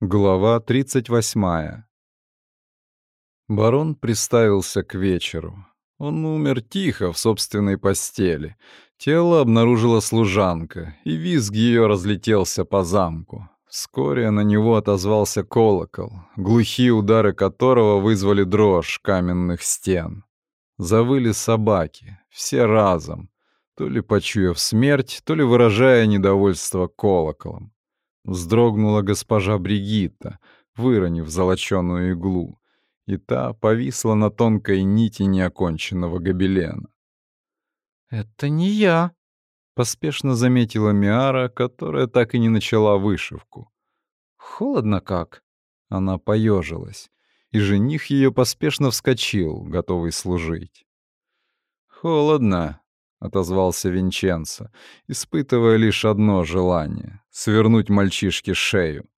Глава 38. Барон приставился к вечеру. Он умер тихо в собственной постели. Тело обнаружила служанка, и визг ее разлетелся по замку. Вскоре на него отозвался колокол, глухие удары которого вызвали дрожь каменных стен. Завыли собаки, все разом, то ли почуяв смерть, то ли выражая недовольство колоколом. Вздрогнула госпожа Бригитта, выронив золоченую иглу, и та повисла на тонкой нити неоконченного гобелена. «Это не я», — поспешно заметила Миара, которая так и не начала вышивку. «Холодно как?» Она поежилась, и жених ее поспешно вскочил, готовый служить. «Холодно», — отозвался Винченцо, испытывая лишь одно желание — свернуть мальчишке шею.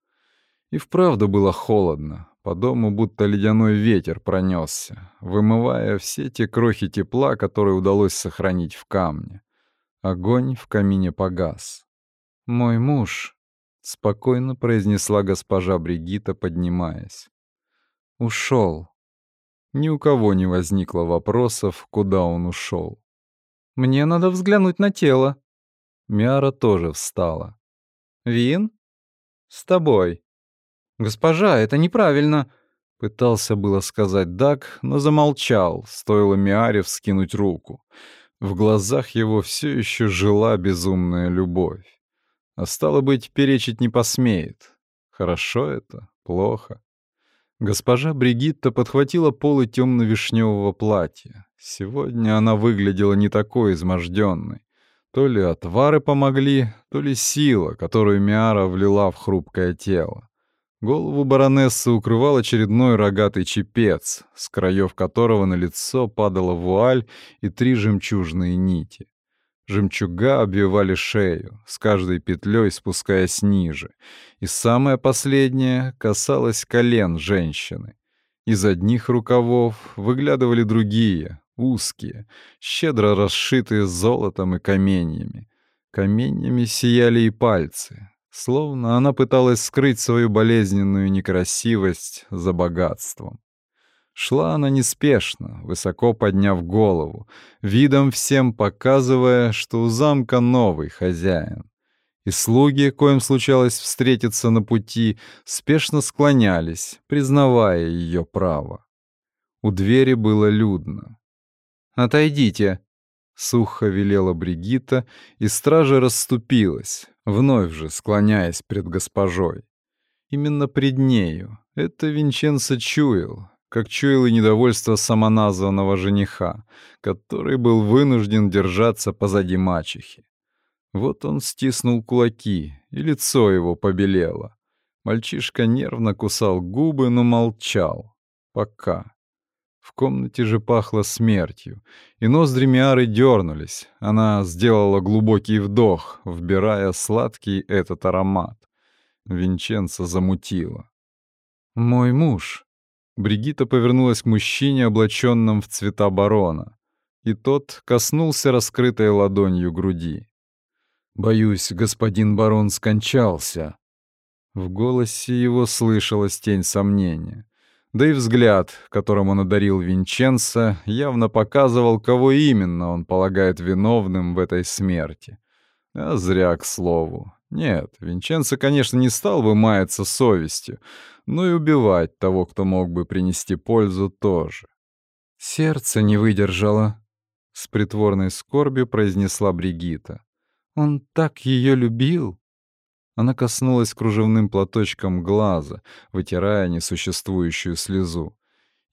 И вправду было холодно, по дому будто ледяной ветер пронесся, вымывая все те крохи тепла, которые удалось сохранить в камне. Огонь в камине погас. «Мой муж», — спокойно произнесла госпожа Бригита, поднимаясь. «Ушел». Ни у кого не возникло вопросов, куда он ушел. Мне надо взглянуть на тело». Миара тоже встала. «Вин? С тобой». «Госпожа, это неправильно», — пытался было сказать Дак, но замолчал, стоило Миаре вскинуть руку. В глазах его все еще жила безумная любовь. А стало быть, перечить не посмеет. Хорошо это? Плохо? Госпожа Бригитта подхватила полы темно-вишневого платья. Сегодня она выглядела не такой изможденной. То ли отвары помогли, то ли сила, которую Миара влила в хрупкое тело. Голову баронессы укрывал очередной рогатый чепец, с краев которого на лицо падала вуаль и три жемчужные нити. Жемчуга обвивали шею, с каждой петлей спускаясь ниже, и самое последнее касалось колен женщины. Из одних рукавов выглядывали другие, узкие, щедро расшитые золотом и каменьями. Каменьями сияли и пальцы, словно она пыталась скрыть свою болезненную некрасивость за богатством. Шла она неспешно, высоко подняв голову, видом всем показывая, что у замка новый хозяин. И слуги, коим случалось встретиться на пути, спешно склонялись, признавая ее право. У двери было людно. «Отойдите!» — сухо велела Бригита, и стража расступилась, вновь же склоняясь пред госпожой. Именно пред нею. Это Винченцо чуял, как чуял и недовольство самоназванного жениха, который был вынужден держаться позади мачехи. Вот он стиснул кулаки, и лицо его побелело. Мальчишка нервно кусал губы, но молчал. Пока. В комнате же пахло смертью, и ноздри Миары дернулись. Она сделала глубокий вдох, вбирая сладкий этот аромат. Винченца замутила. «Мой муж», Бригита повернулась к мужчине, облаченном в цвета барона, и тот коснулся раскрытой ладонью груди. «Боюсь, господин барон скончался». В голосе его слышалась тень сомнения. Да и взгляд, которым он одарил Винченца, явно показывал, кого именно он полагает виновным в этой смерти. А зря, к слову. Нет, Винченцо, конечно, не стал бы маяться совестью, но и убивать того, кто мог бы принести пользу, тоже. Сердце не выдержало, — с притворной скорбью произнесла Бригита. Он так ее любил. Она коснулась кружевным платочком глаза, вытирая несуществующую слезу.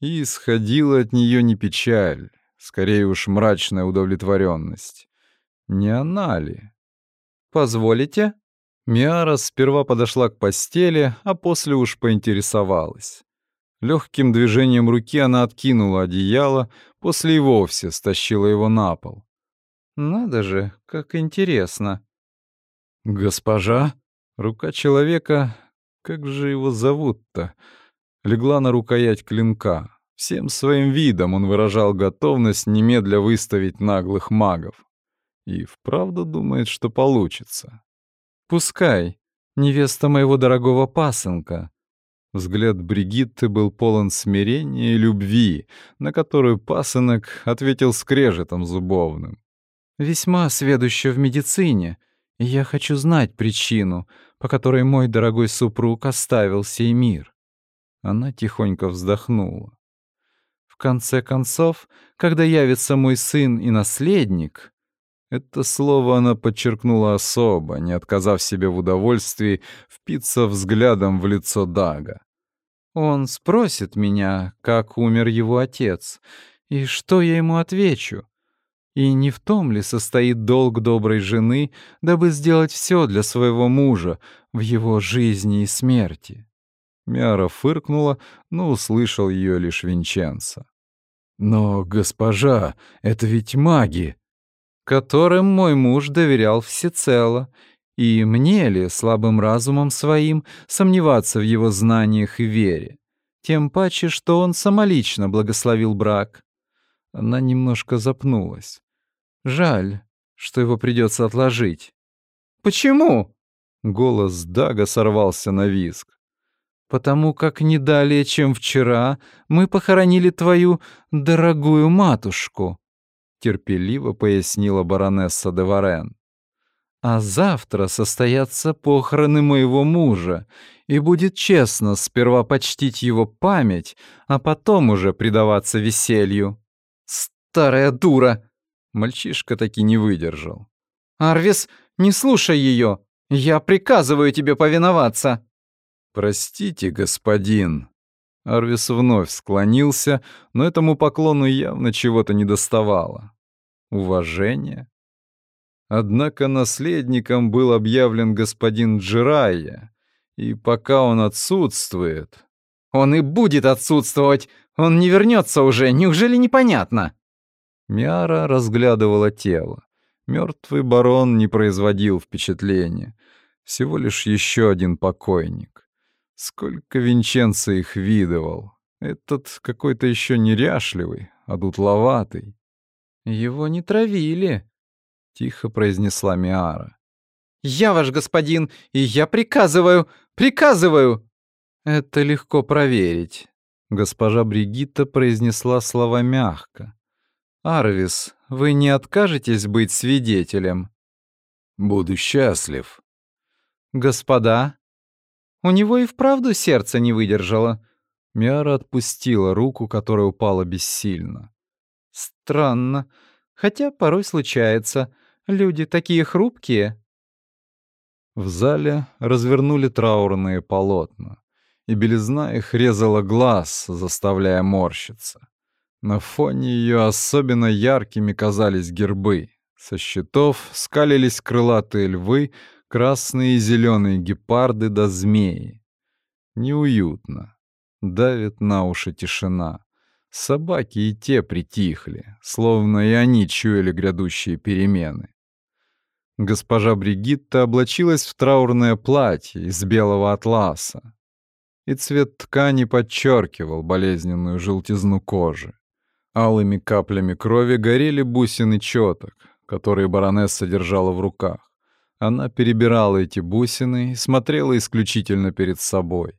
И исходила от нее не печаль, скорее уж мрачная удовлетворенность. Не она ли? «Позволите?» Миара сперва подошла к постели, а после уж поинтересовалась. Легким движением руки она откинула одеяло, после и вовсе стащила его на пол. «Надо же, как интересно!» «Госпожа?» Рука человека, как же его зовут-то, легла на рукоять клинка. Всем своим видом он выражал готовность немедля выставить наглых магов. И вправду думает, что получится. Пускай. Невеста моего дорогого пасынка. Взгляд Бригитты был полон смирения и любви, на которую пасынок ответил скрежетом зубовным. «Весьма сведуща в медицине, и я хочу знать причину, по которой мой дорогой супруг оставил сей мир». Она тихонько вздохнула. «В конце концов, когда явится мой сын и наследник, это слово она подчеркнула особо, не отказав себе в удовольствии впиться взглядом в лицо Дага. Он спросит меня, как умер его отец, и что я ему отвечу. И не в том ли состоит долг доброй жены, дабы сделать все для своего мужа в его жизни и смерти? Мяра фыркнула, но услышал ее лишь Винченцо. «Но, госпожа, это ведь маги!» которым мой муж доверял всецело, и мне ли, слабым разумом своим, сомневаться в его знаниях и вере? Тем паче, что он самолично благословил брак. Она немножко запнулась. Жаль, что его придется отложить. «Почему?» Голос Дага сорвался на визг. «Потому как не далее, чем вчера, мы похоронили твою дорогую матушку», — терпеливо пояснила баронесса де Варен. «А завтра состоятся похороны моего мужа, и будет честно сперва почтить его память, а потом уже предаваться веселью». «Старая дура!» Мальчишка таки не выдержал. «Арвис, не слушай ее! Я приказываю тебе повиноваться!» «Простите, господин», Арвис вновь склонился, но этому поклону явно чего-то недоставало. Уважение? Однако наследником был объявлен господин Джирайя, и пока он отсутствует... «Он и будет отсутствовать! Он не вернется уже, неужели непонятно?» Миара разглядывала тело. Мертвый барон не производил впечатления. Всего лишь еще один покойник. Сколько Винченцо их видывал. Этот какой-то еще неряшливый, а дутловатый. «Его не травили», — тихо произнесла Миара. «Я ваш господин, и я приказываю, приказываю!» «Это легко проверить», — госпожа Бригитта произнесла слова мягко. «Арвис, вы не откажетесь быть свидетелем?» «Буду счастлив». «Господа, у него и вправду сердце не выдержало. Миара отпустила руку, которая упала бессильно. Странно. Хотя порой случается. Люди такие хрупкие. В зале развернули траурные полотна, и белизна их резала глаз, заставляя морщиться. На фоне ее особенно яркими казались гербы. Со щитов скалились крылатые львы, красные и зеленые гепарды да змеи. Неуютно. Давит на уши тишина. Собаки и те притихли, словно и они чуяли грядущие перемены. Госпожа Бригитта облачилась в траурное платье из белого атласа, и цвет ткани подчеркивал болезненную желтизну кожи. Алыми каплями крови горели бусины четок, которые баронесса держала в руках. Она перебирала эти бусины и смотрела исключительно перед собой.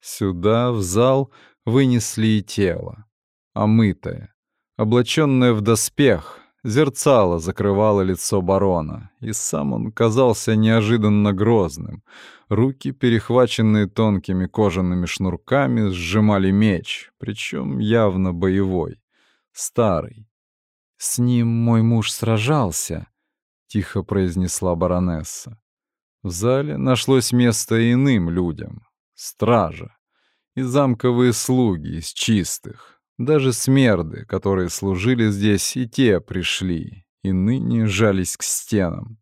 Сюда, в зал, вынесли и тело. Омытое, облаченное в доспех, зерцало закрывало лицо барона, и сам он казался неожиданно грозным. Руки, перехваченные тонкими кожаными шнурками, сжимали меч, причем явно боевой, старый. «С ним мой муж сражался», — тихо произнесла баронесса. В зале нашлось место иным людям. Стража. И замковые слуги из чистых. Даже смерды, которые служили здесь, и те пришли, и ныне жались к стенам.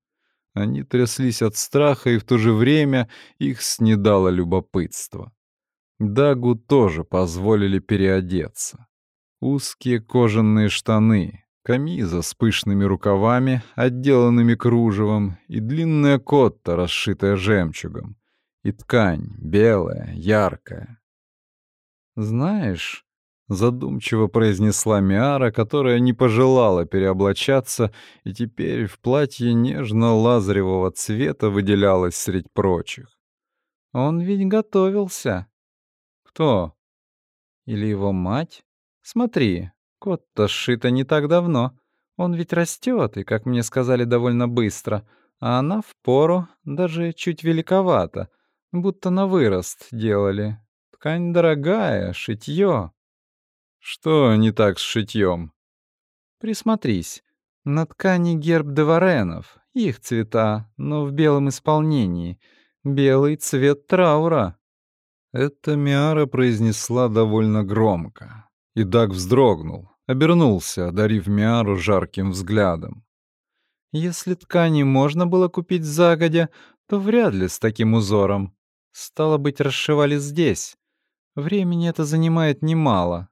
Они тряслись от страха, и в то же время их снедало любопытство. Дагу тоже позволили переодеться. Узкие кожаные штаны, камиза с пышными рукавами, отделанными кружевом, и длинная котта, расшитая жемчугом, и ткань белая, яркая. «Знаешь», — задумчиво произнесла Миара, которая не пожелала переоблачаться и теперь в платье нежно-лазаревого цвета выделялась среди прочих. «Он ведь готовился». Кто? Или его мать? Смотри, кот-то сшито не так давно. Он ведь растет, и, как мне сказали, довольно быстро. А она в пору, даже чуть великовата, будто на вырост делали. Ткань дорогая, шитье. Что не так с шитьем? Присмотрись. На ткани герб Деваренов, их цвета, но в белом исполнении. Белый цвет траура. Это Миара произнесла довольно громко. И Даг вздрогнул, обернулся, одарив Миару жарким взглядом. Если ткани можно было купить загодя, то вряд ли с таким узором. Стало быть, расшивали здесь. Времени это занимает немало.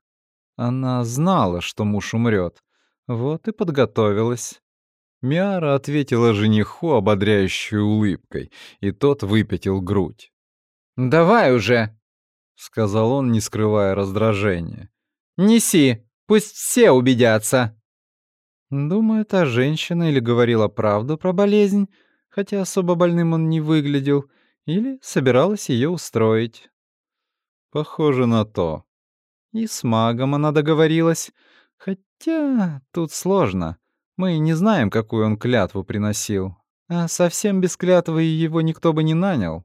Она знала, что муж умрет, вот и подготовилась. Миара ответила жениху ободряющей улыбкой, и тот выпятил грудь. «Давай уже!» — сказал он, не скрывая раздражения. «Неси, пусть все убедятся!» Думаю, та женщина или говорила правду про болезнь, хотя особо больным он не выглядел, или собиралась ее устроить. Похоже на то. И с магом она договорилась. Хотя тут сложно. Мы не знаем, какую он клятву приносил. А совсем без клятвы его никто бы не нанял.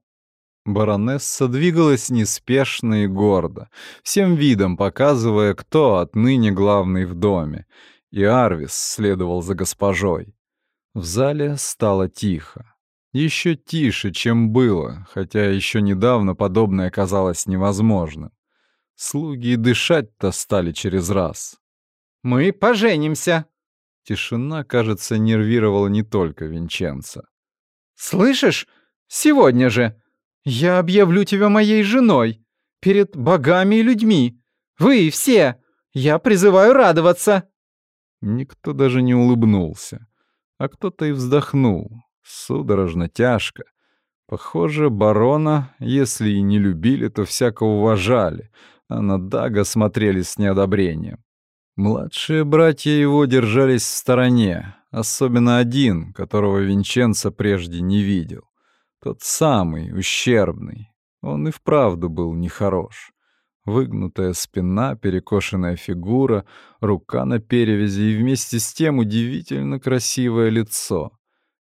Баронесса двигалась неспешно и гордо, всем видом показывая, кто отныне главный в доме. И Арвис следовал за госпожой. В зале стало тихо. Еще тише, чем было, хотя еще недавно подобное казалось невозможным. Слуги дышать-то стали через раз. «Мы поженимся!» Тишина, кажется, нервировала не только Винченца. «Слышишь? Сегодня же! Я объявлю тебя моей женой! Перед богами и людьми! Вы все! Я призываю радоваться!» Никто даже не улыбнулся, а кто-то и вздохнул, судорожно, тяжко. Похоже, барона, если и не любили, то всяко уважали, а на Дага смотрели с неодобрением. Младшие братья его держались в стороне, особенно один, которого Винченцо прежде не видел. Тот самый, ущербный. Он и вправду был нехорош. Выгнутая спина, перекошенная фигура, рука на перевязи и вместе с тем удивительно красивое лицо.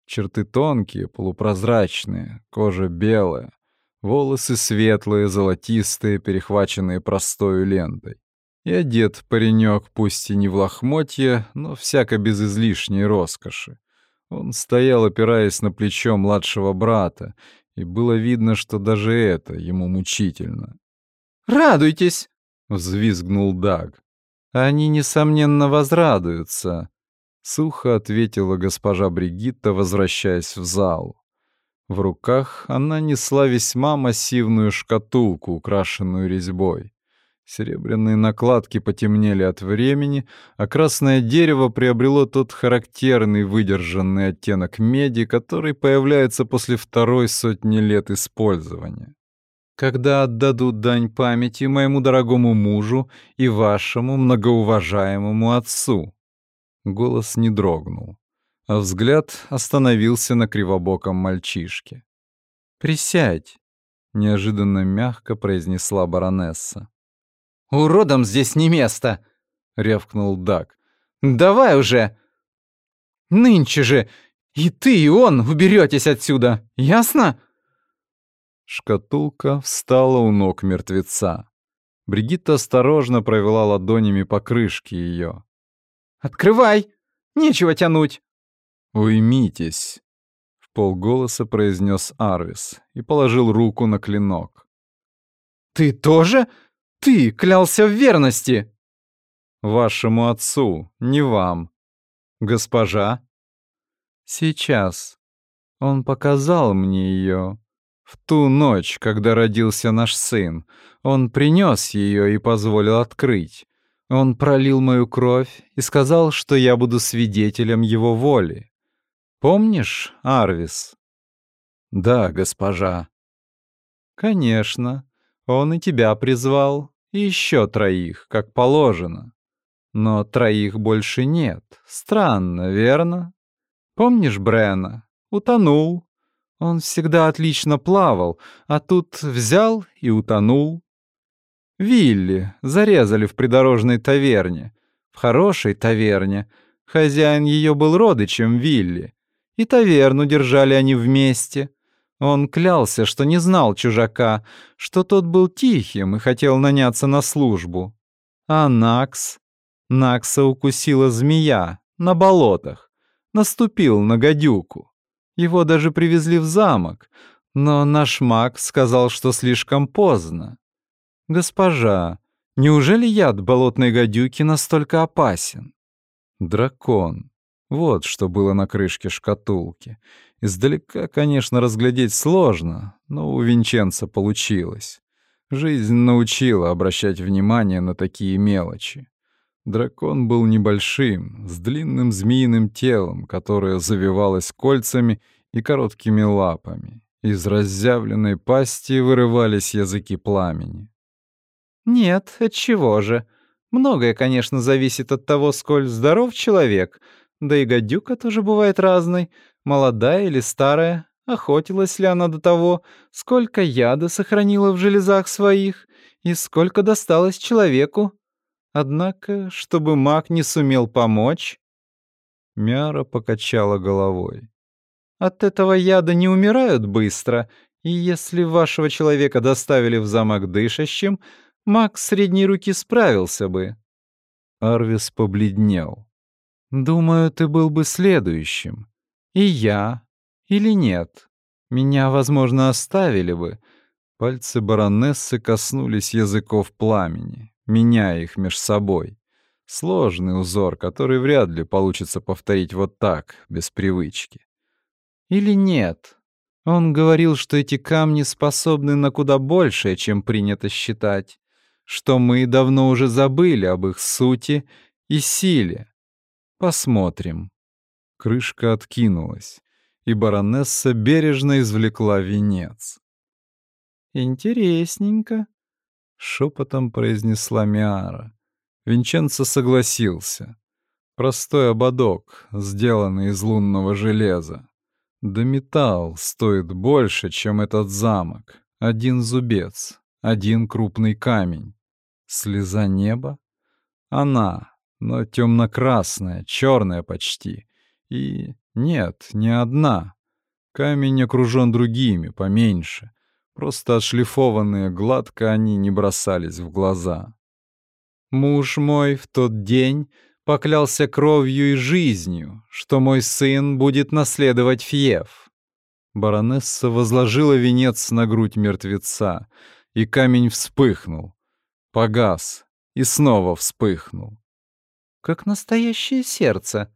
Черты тонкие, полупрозрачные, кожа белая, волосы светлые, золотистые, перехваченные простою лентой. И одет паренек, пусть и не в лохмотье, но всяко без излишней роскоши. Он стоял, опираясь на плечо младшего брата, и было видно, что даже это ему мучительно. «Радуйтесь!» — взвизгнул Даг. «Они, несомненно, возрадуются», — сухо ответила госпожа Бригитта, возвращаясь в зал. В руках она несла весьма массивную шкатулку, украшенную резьбой. Серебряные накладки потемнели от времени, а красное дерево приобрело тот характерный выдержанный оттенок меди, который появляется после второй сотни лет использования. Когда отдадут дань памяти моему дорогому мужу и вашему многоуважаемому отцу. Голос не дрогнул а взгляд остановился на кривобоком мальчишке. «Присядь», — неожиданно мягко произнесла баронесса. «Уродам здесь не место!» — рявкнул Дак. «Давай уже! Нынче же и ты, и он уберетесь отсюда, ясно?» Шкатулка встала у ног мертвеца. Бригитта осторожно провела ладонями по крышке ее. «Открывай! Нечего тянуть!» «Уймитесь», — в полголоса произнес Арвис и положил руку на клинок. «Ты тоже? Ты клялся в верности!» «Вашему отцу, не вам. Госпожа?» «Сейчас. Он показал мне ее. В ту ночь, когда родился наш сын, он принес ее и позволил открыть. Он пролил мою кровь и сказал, что я буду свидетелем его воли. Помнишь, Арвис? Да, госпожа. Конечно. Он и тебя призвал, и еще троих, как положено. Но троих больше нет. Странно, верно? Помнишь Брена? Утонул. Он всегда отлично плавал, а тут взял и утонул. Вилли зарезали в придорожной таверне. В хорошей таверне. Хозяин ее был родичем Вилли. И таверну держали они вместе. Он клялся, что не знал чужака, что тот был тихим и хотел наняться на службу. А Накс? Накса укусила змея на болотах. Наступил на гадюку. Его даже привезли в замок, но наш маг сказал, что слишком поздно. «Госпожа, неужели яд болотной гадюки настолько опасен?» «Дракон. Вот что было на крышке шкатулки. Издалека, конечно, разглядеть сложно, но у Винченца получилось. Жизнь научила обращать внимание на такие мелочи. Дракон был небольшим, с длинным змеиным телом, которое завивалось кольцами и короткими лапами. Из разъявленной пасти вырывались языки пламени. Нет, от чего же? Многое, конечно, зависит от того, сколь здоров человек. Да и гадюка тоже бывает разной, молодая или старая. Охотилась ли она до того, сколько яда сохранила в железах своих и сколько досталось человеку. Однако, чтобы маг не сумел помочь... Мяра покачала головой. От этого яда не умирают быстро, и если вашего человека доставили в замок дышащим, маг средней руки справился бы. Арвис побледнел. Думаю, ты был бы следующим. И я. Или нет. Меня, возможно, оставили бы. Пальцы баронессы коснулись языков пламени, меняя их меж собой. Сложный узор, который вряд ли получится повторить вот так, без привычки. Или нет? Он говорил, что эти камни способны на куда большее, чем принято считать что мы давно уже забыли об их сути и силе. Посмотрим. Крышка откинулась, и баронесса бережно извлекла венец. «Интересненько», — шепотом произнесла Миара. Винченцо согласился. Простой ободок, сделанный из лунного железа. Да металл стоит больше, чем этот замок. Один зубец, один крупный камень. Слеза неба? Она, но темно-красная, черная почти. И нет, не одна. Камень окружен другими, поменьше. Просто отшлифованные гладко они не бросались в глаза. Муж мой в тот день поклялся кровью и жизнью, что мой сын будет наследовать Фьев. Баронесса возложила венец на грудь мертвеца, и камень вспыхнул, Погас и снова вспыхнул. «Как настоящее сердце!»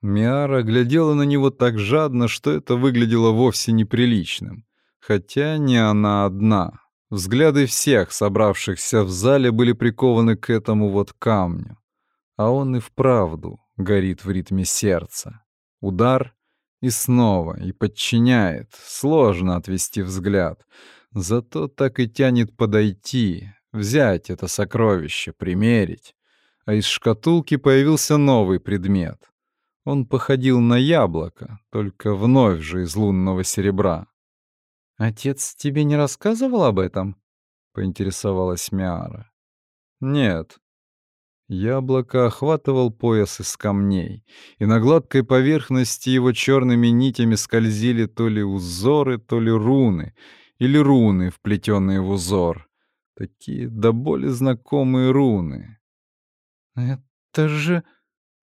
Миара глядела на него так жадно, что это выглядело вовсе неприличным. Хотя не она одна. Взгляды всех, собравшихся в зале, были прикованы к этому вот камню. А он и вправду горит в ритме сердца. Удар и снова, и подчиняет. Сложно отвести взгляд. Зато так и тянет подойти, взять это сокровище, примерить. А из шкатулки появился новый предмет. Он походил на яблоко, только вновь же из лунного серебра. «Отец тебе не рассказывал об этом?» — поинтересовалась Миара. «Нет». Яблоко охватывал пояс из камней, и на гладкой поверхности его черными нитями скользили то ли узоры, то ли руны, или руны, вплетенные в узор. Такие до боли знакомые руны. Это же...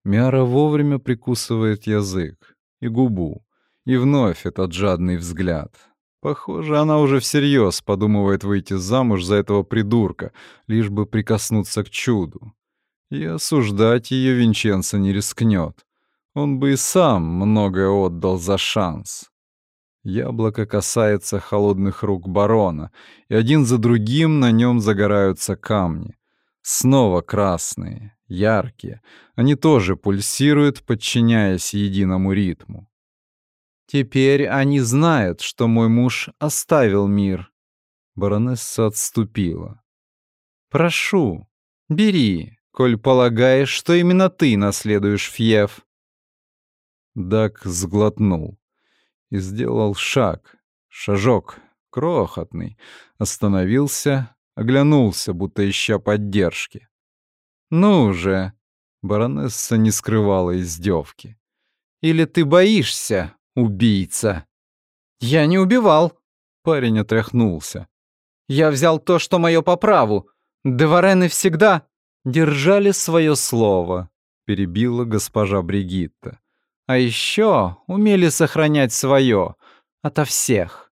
Мяра вовремя прикусывает язык и губу. И вновь этот жадный взгляд. Похоже, она уже всерьез подумывает выйти замуж за этого придурка, лишь бы прикоснуться к чуду. И осуждать ее Винченцо не рискнет. Он бы и сам многое отдал за шанс. Яблоко касается холодных рук барона, и один за другим на нем загораются камни. Снова красные, яркие. Они тоже пульсируют, подчиняясь единому ритму. «Теперь они знают, что мой муж оставил мир». Баронесса отступила. «Прошу, бери, коль полагаешь, что именно ты наследуешь Фьев». Дак сглотнул и сделал шаг, шажок, крохотный, остановился, Оглянулся, будто ища поддержки. «Ну же!» — баронесса не скрывала издевки. «Или ты боишься, убийца?» «Я не убивал!» — парень отряхнулся. «Я взял то, что мое по праву. Деварены всегда держали свое слово», — перебила госпожа Бригитта. «А еще умели сохранять свое ото всех».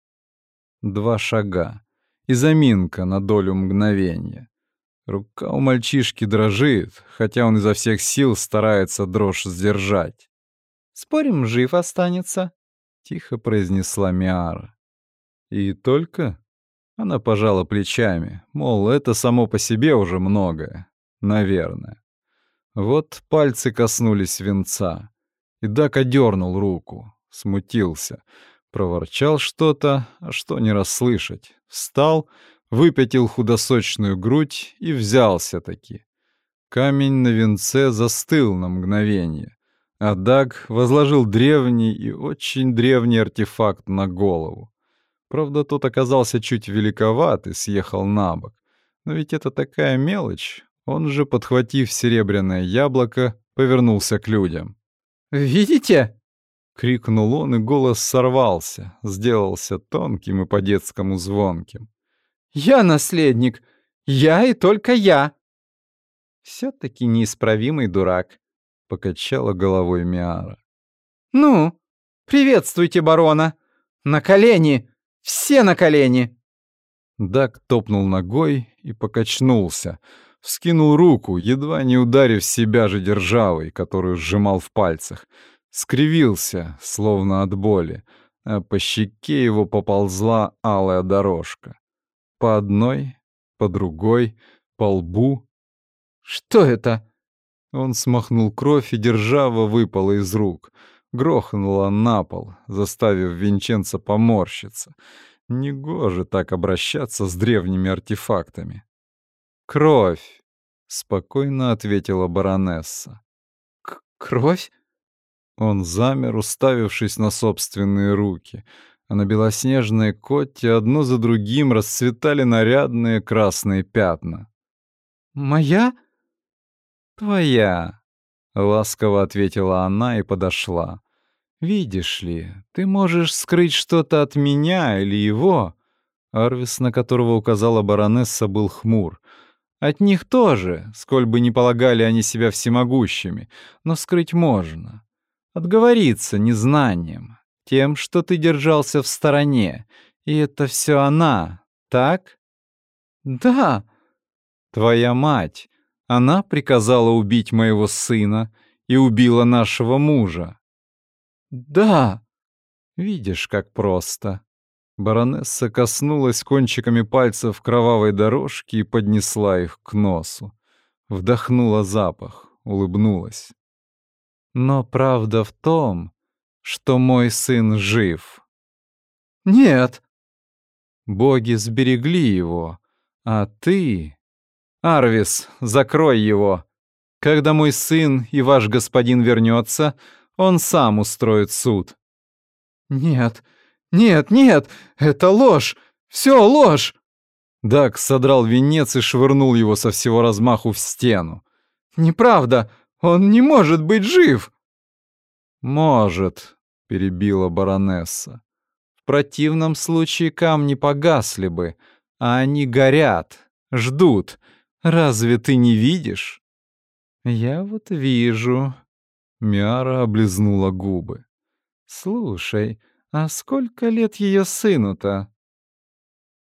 Два шага и заминка на долю мгновения. Рука у мальчишки дрожит, хотя он изо всех сил старается дрожь сдержать. «Спорим, жив останется?» — тихо произнесла Миара. «И только?» Она пожала плечами, мол, это само по себе уже многое. Наверное. Вот пальцы коснулись венца. И Дак одернул руку, смутился, проворчал что-то, а что не расслышать. Встал, выпятил худосочную грудь и взялся таки. Камень на венце застыл на мгновение, а Даг возложил древний и очень древний артефакт на голову. Правда, тот оказался чуть великоват и съехал на бок. Но ведь это такая мелочь. Он же, подхватив серебряное яблоко, повернулся к людям. «Видите?» — крикнул он, и голос сорвался, сделался тонким и по-детскому звонким. «Я наследник! Я и только я!» «Все-таки неисправимый дурак», — покачала головой Миара. «Ну, приветствуйте барона! На колени! Все на колени!» Дак топнул ногой и покачнулся, вскинул руку, едва не ударив себя же державой, которую сжимал в пальцах, скривился, словно от боли, а по щеке его поползла алая дорожка. По одной, по другой, по лбу. «Что это?» Он смахнул кровь, и держава выпала из рук — грохнула на пол, заставив Винченца поморщиться. Негоже так обращаться с древними артефактами. «Кровь!» — спокойно ответила баронесса. «Кровь?» Он замер, уставившись на собственные руки, а на белоснежной коте одно за другим расцветали нарядные красные пятна. «Моя?» «Твоя», — ласково ответила она и подошла. «Видишь ли, ты можешь скрыть что-то от меня или его». Арвис, на которого указала баронесса, был хмур. «От них тоже, сколь бы не полагали они себя всемогущими, но скрыть можно. Отговориться незнанием, тем, что ты держался в стороне, и это все она, так?» «Да». «Твоя мать, она приказала убить моего сына и убила нашего мужа. «Да!» «Видишь, как просто!» Баронесса коснулась кончиками пальцев кровавой дорожки и поднесла их к носу. Вдохнула запах, улыбнулась. «Но правда в том, что мой сын жив». «Нет!» «Боги сберегли его, а ты...» «Арвис, закрой его! Когда мой сын и ваш господин вернется, он сам устроит суд». «Нет, нет, нет, это ложь! Все ложь!» Дак содрал венец и швырнул его со всего размаху в стену. «Неправда! Он не может быть жив!» «Может», — перебила баронесса. «В противном случае камни погасли бы, а они горят, ждут. Разве ты не видишь?» «Я вот вижу», Миара облизнула губы. «Слушай, а сколько лет ее сыну-то?»